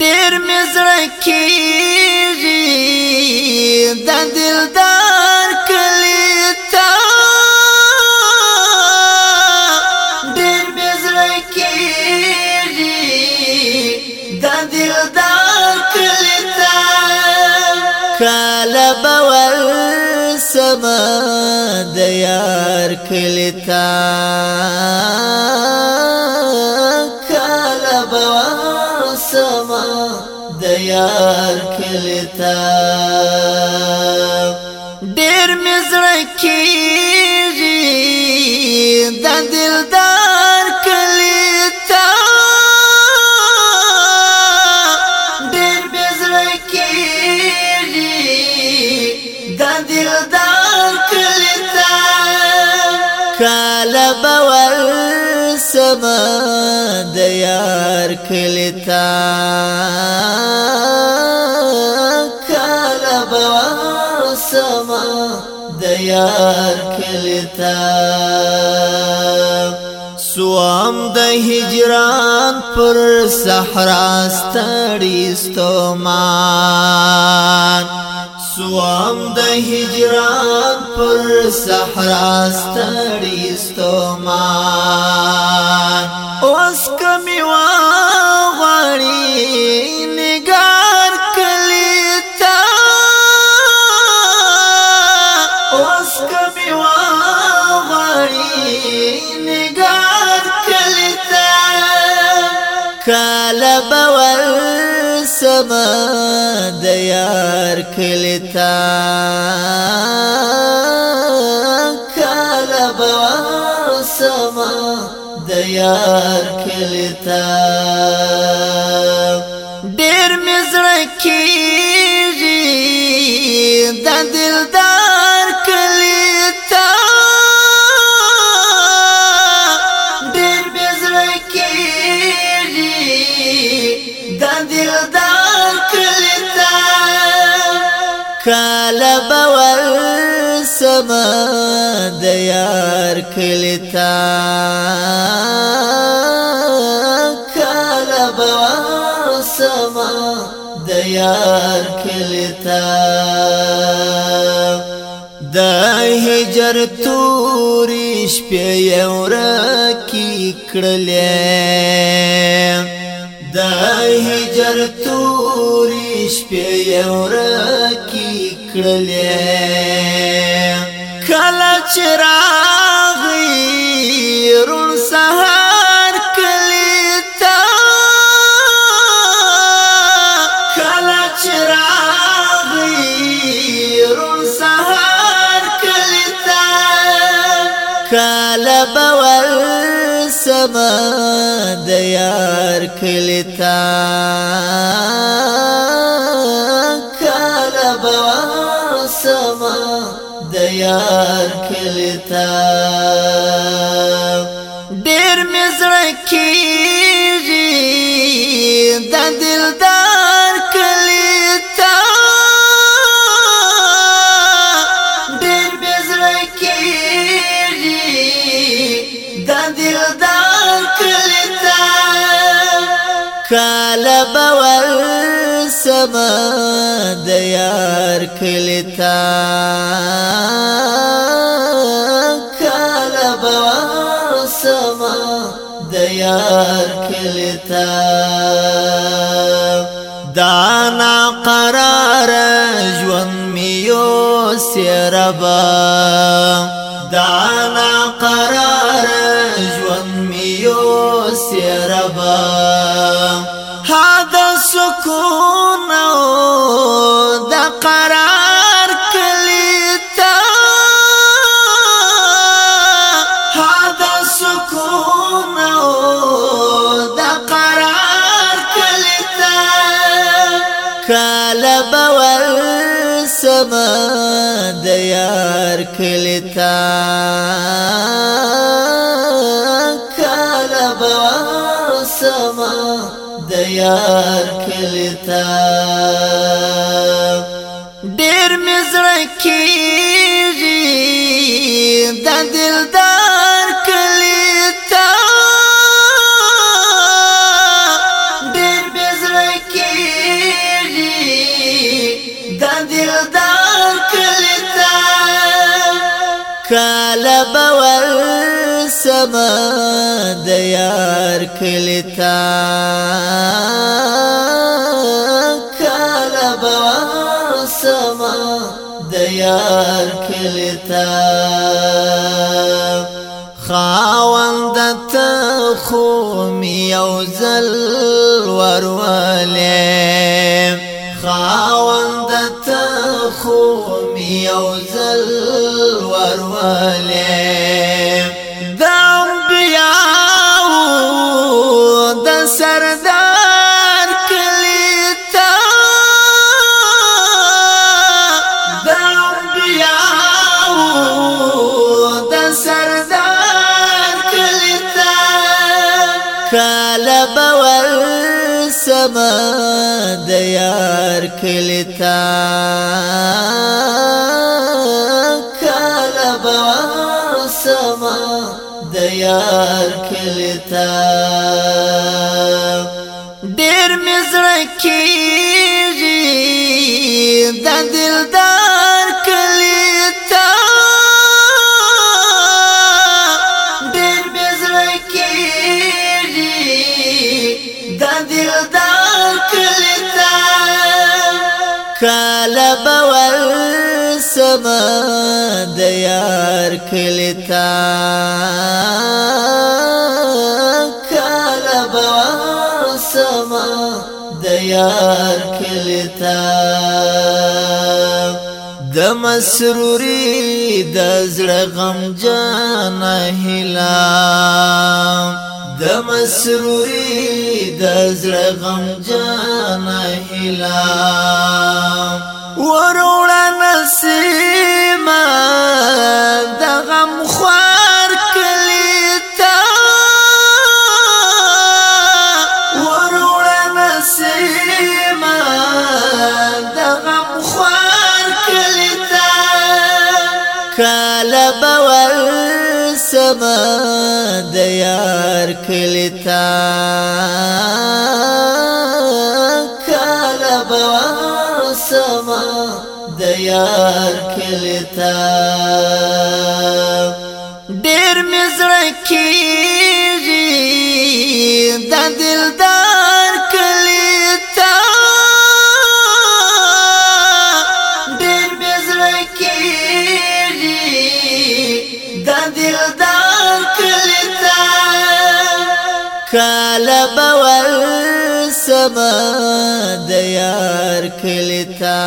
ډیر مزړه کیږي د دلدار کلی تا ډیر مزړه کیږي د دلدار کلی تا کاله باور سما د یار کلی تا د یار کلیتا ډېر مزړه کیږي د دلدار کلیتا ډېر مزړه کیږي د دلدار کلیتا کاله باور سما د یار کلیتا سما د کلتا سوام د هجران پر صحرا ستړي ستومان سوام د هجران پر صحرا ستړي ستومان اوس کمی وان بول سما د یار کلتا کله بول سما د یار کلتا ډیر مزړه کې کاله باور سما د یار کلیتا کاله باور سما د یار کلیتا د هجر توري شپه یور کی کړلې د هجر توري شپه یور کړلې کله چراغ رون سحر کلی تا کله چراغ رون سحر کلی تا کله باور سما د یار کلی تا د یار کلتا ډېر مزړه کیږي د دلدار کلتا ډېر مزړه کیږي د دلدار کلتا کاله باور سما ديار كلتا کلیتا بوا سما ديار كلتا دانا قرار جوان ميو سيربا دانا قرار سما د یار کلیتا کاله بوار سما د یار کلیتا ډیر مزړه کې به د یار کلی تا کله به سما د یار کلی تا خاوند ته خو می او زل ورواله خاوند ته خو می او زل ورواله کاله باور سما د یار کلیتا کاله باور سما د یار کلیتا ډیر مزړه کې د یار کلیتا کله بوا سما د یار کلیتا د مسروري د زړه غم جان هلا د مسروري د زړه غم جان هلا ورونه سیما د غم خوار کلی تا ورور نسیما د غم خوار کلی تا کاله باور سما د یار کلی تا یار کلتا ډېر مزړه کیږي د دلدار کلتا ډېر مزړه کیږي د دلدار کلتا کاله باور سما د یار کلتا